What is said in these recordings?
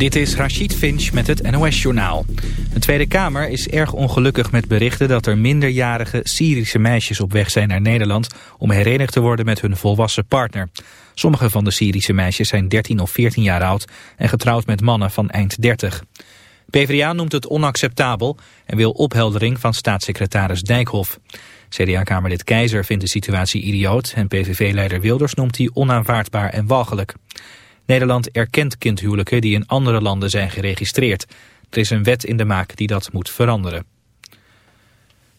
Dit is Rachid Finch met het NOS-journaal. De Tweede Kamer is erg ongelukkig met berichten dat er minderjarige Syrische meisjes op weg zijn naar Nederland om herenigd te worden met hun volwassen partner. Sommige van de Syrische meisjes zijn 13 of 14 jaar oud en getrouwd met mannen van eind 30. PvdA noemt het onacceptabel en wil opheldering van staatssecretaris Dijkhoff. CDA-kamerlid Keizer vindt de situatie idioot en PVV-leider Wilders noemt die onaanvaardbaar en walgelijk. Nederland erkent kindhuwelijken die in andere landen zijn geregistreerd. Er is een wet in de maak die dat moet veranderen.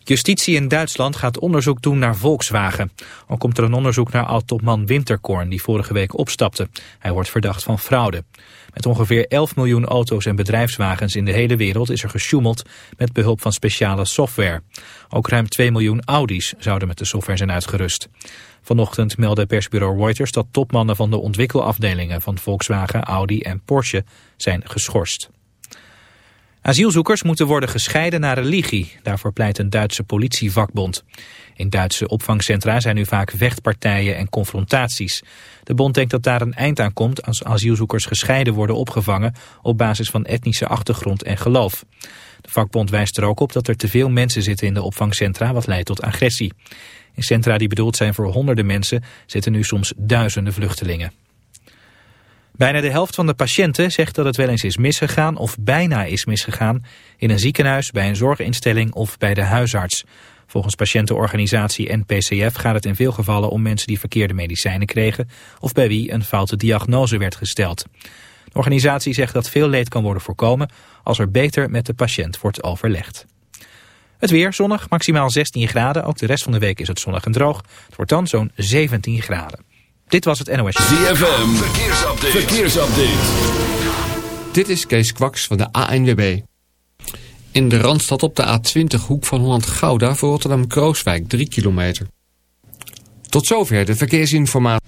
Justitie in Duitsland gaat onderzoek doen naar Volkswagen. Ook komt er een onderzoek naar oud-topman Winterkorn die vorige week opstapte. Hij wordt verdacht van fraude. Met ongeveer 11 miljoen auto's en bedrijfswagens in de hele wereld is er gesjoemeld met behulp van speciale software. Ook ruim 2 miljoen Audi's zouden met de software zijn uitgerust. Vanochtend meldde persbureau Reuters dat topmannen van de ontwikkelafdelingen van Volkswagen, Audi en Porsche zijn geschorst. Asielzoekers moeten worden gescheiden naar religie. Daarvoor pleit een Duitse politievakbond. In Duitse opvangcentra zijn nu vaak vechtpartijen en confrontaties. De bond denkt dat daar een eind aan komt als asielzoekers gescheiden worden opgevangen op basis van etnische achtergrond en geloof. De vakbond wijst er ook op dat er te veel mensen zitten in de opvangcentra wat leidt tot agressie. Centra die bedoeld zijn voor honderden mensen zitten nu soms duizenden vluchtelingen. Bijna de helft van de patiënten zegt dat het wel eens is misgegaan of bijna is misgegaan in een ziekenhuis, bij een zorginstelling of bij de huisarts. Volgens patiëntenorganisatie NPCF gaat het in veel gevallen om mensen die verkeerde medicijnen kregen of bij wie een foute diagnose werd gesteld. De organisatie zegt dat veel leed kan worden voorkomen als er beter met de patiënt wordt overlegd. Het weer zonnig, maximaal 16 graden. Ook de rest van de week is het zonnig en droog. Het wordt dan zo'n 17 graden. Dit was het NOS. ZFM, verkeersupdate. verkeersupdate. Dit is Kees Kwaks van de ANWB. In de Randstad op de A20 hoek van Holland-Gouda voor Rotterdam-Krooswijk 3 kilometer. Tot zover de verkeersinformatie.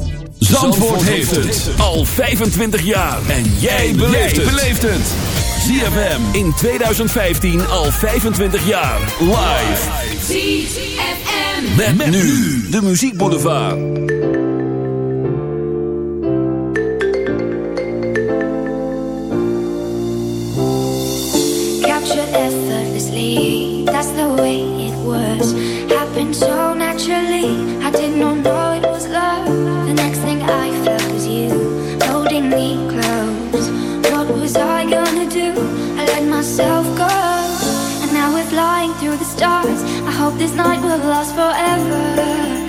Zandvoort heeft het al 25 jaar. En jij beleeft het. ZFM in 2015 al 25 jaar. Live. ZFM. Met, met nu de Muziek Boulevard. captured effortlessly. That's the way it was. Happened so naturally. I did not know it thing I felt was you holding me close. What was I gonna do? I let myself go. And now we're flying through the stars. I hope this night will last forever.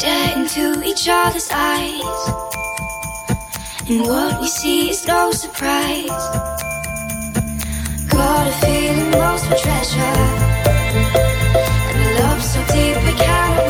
stare into each other's eyes. And what we see is no surprise. Got a feeling most for treasure. And a love so deep we cannot.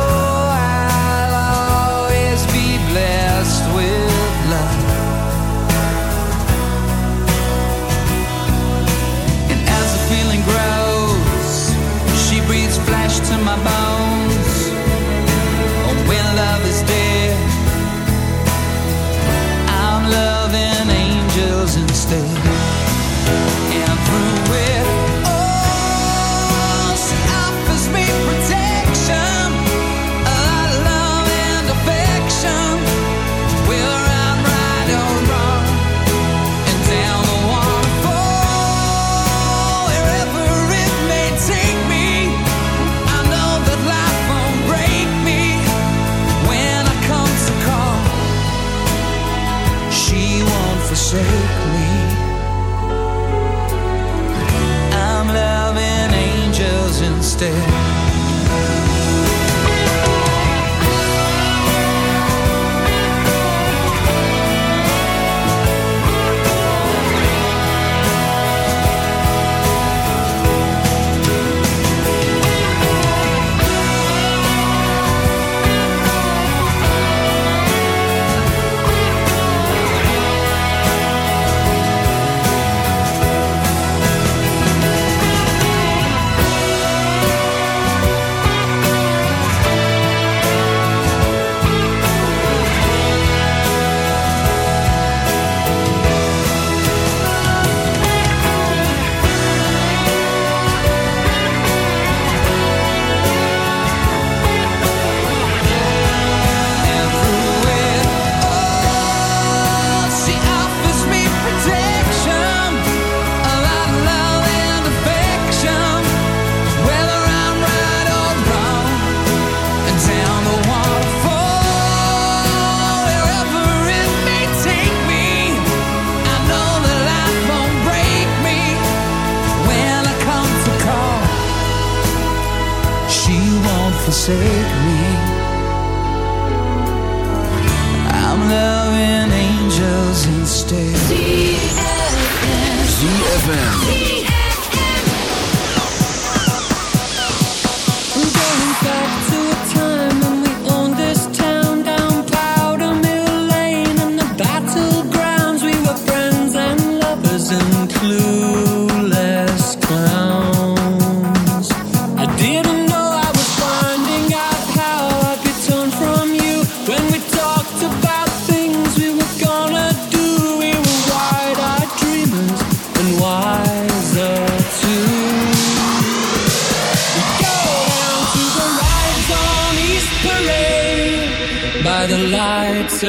stay. ZFM.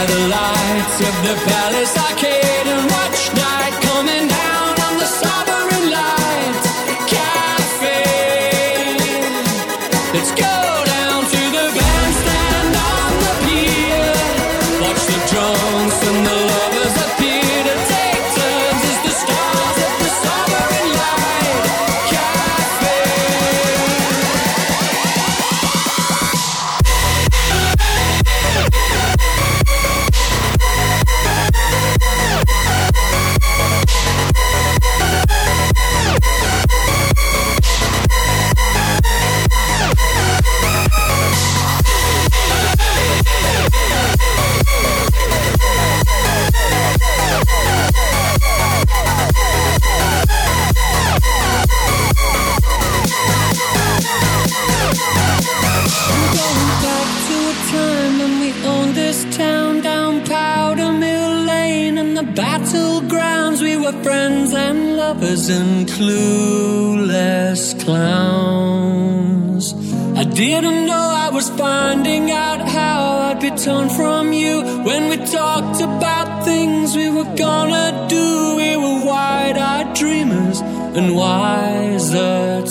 by the lights of the palace.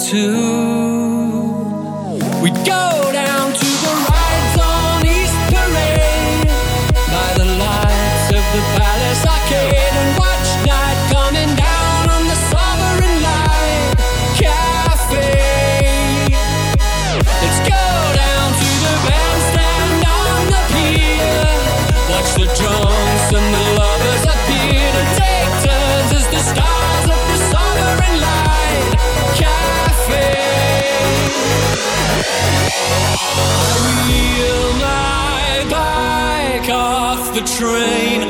to rain.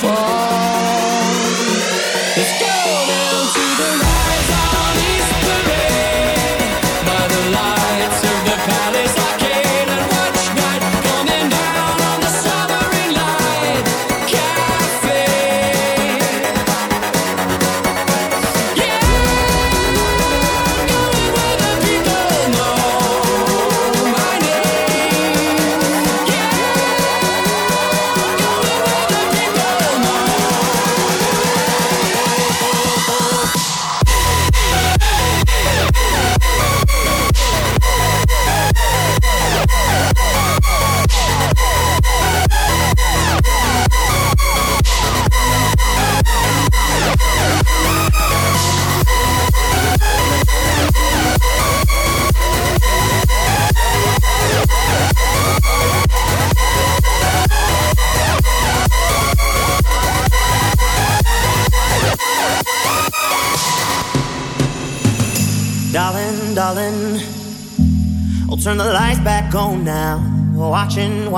fall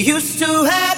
used to have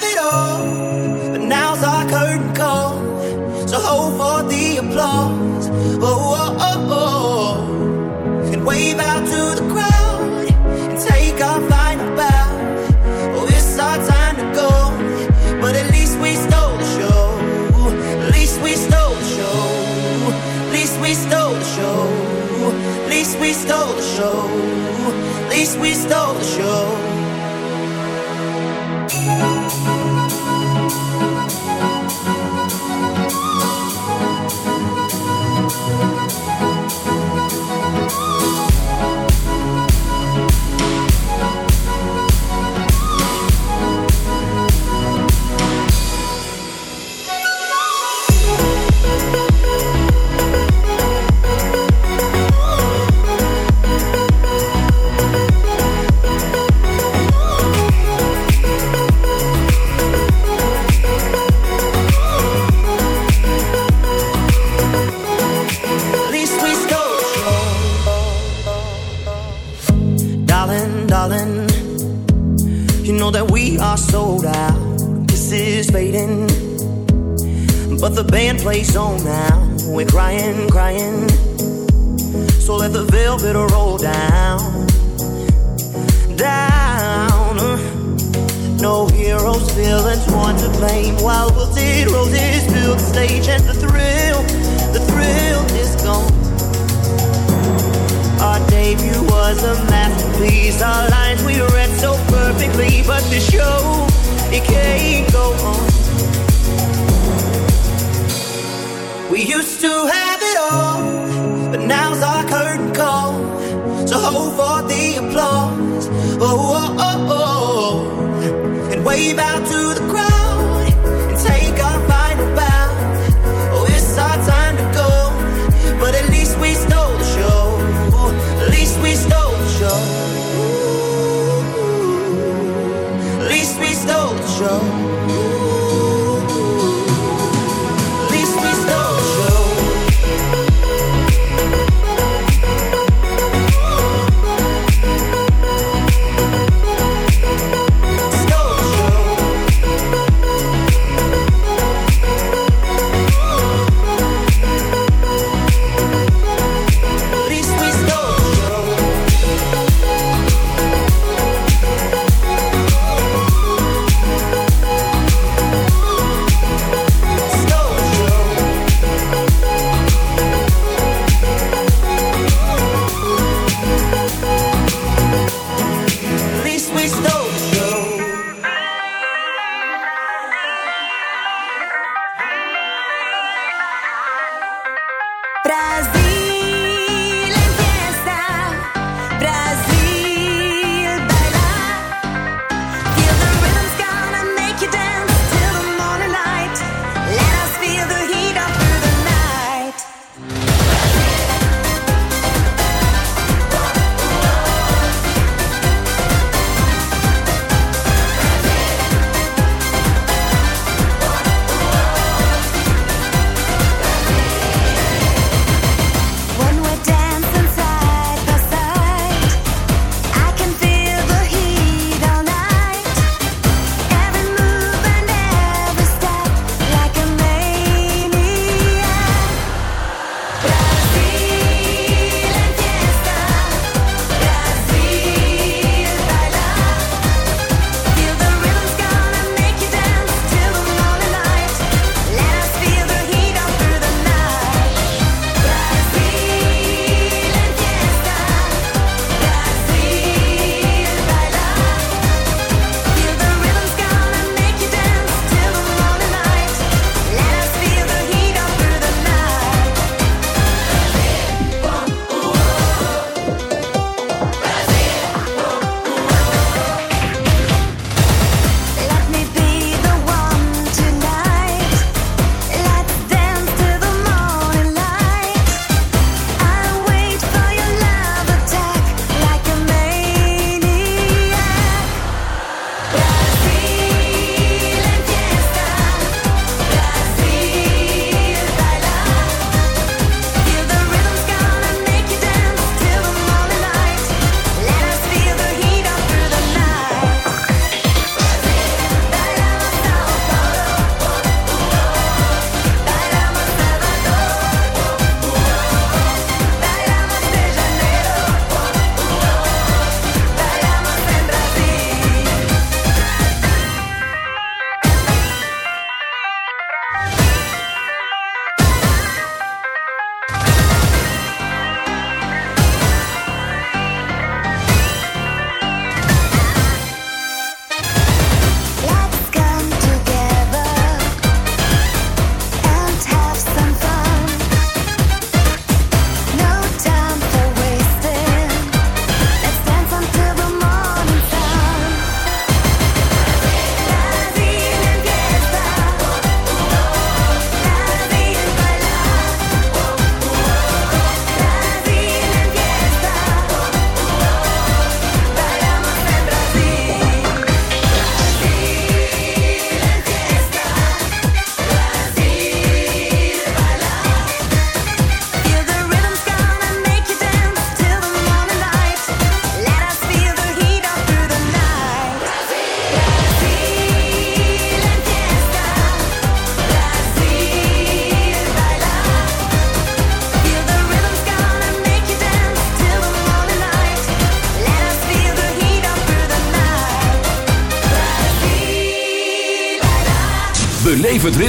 Way out to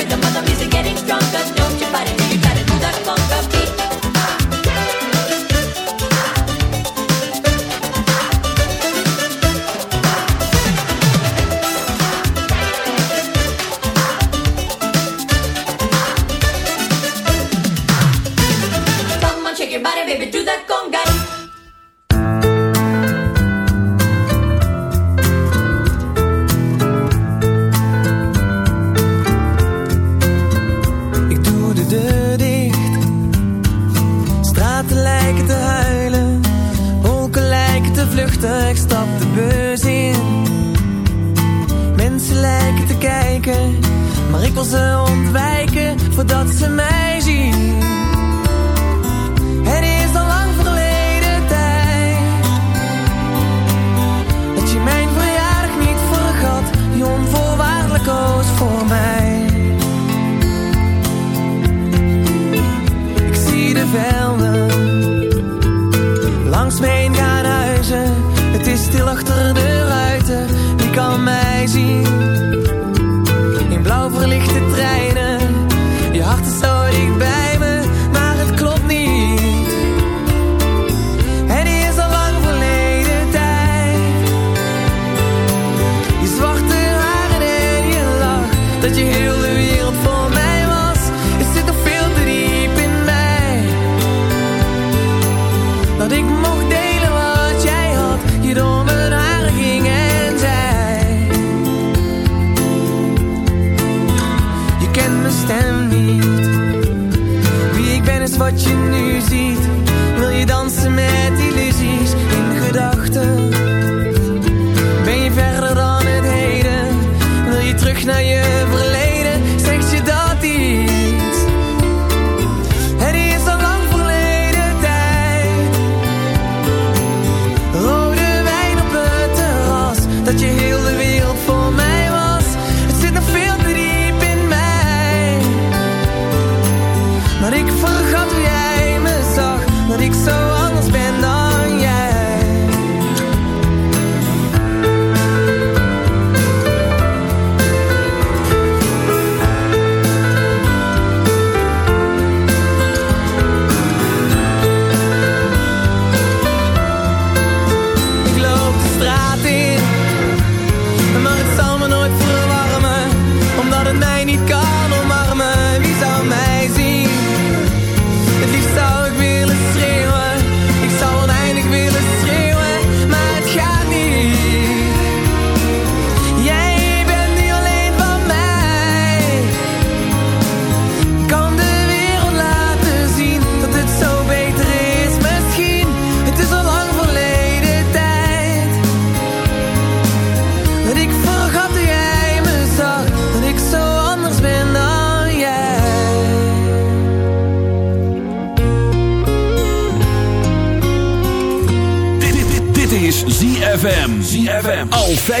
Ik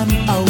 I'm out.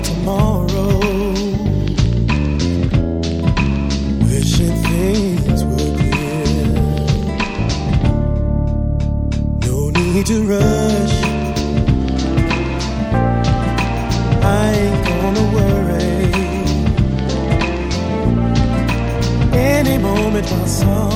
tomorrow. Wishing things were clear. No need to rush. I ain't gonna worry. Any moment my.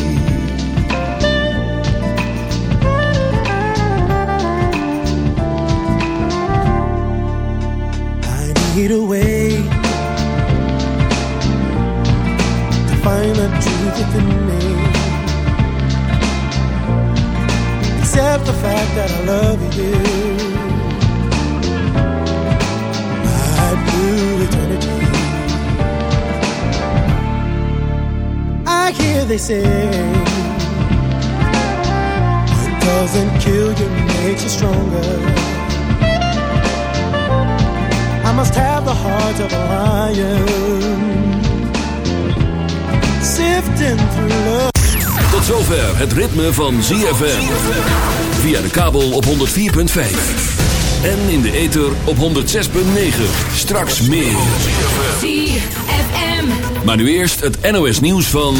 away to find a truth within me. Except the fact that I love you, my blue eternity. I hear they say, what doesn't kill you makes you stronger. Must have the heart of a lion, sifting through love. Tot zover het ritme van ZFM. Via de kabel op 104.5. En in de ether op 106.9. Straks meer. ZFM. Maar nu eerst het NOS nieuws van...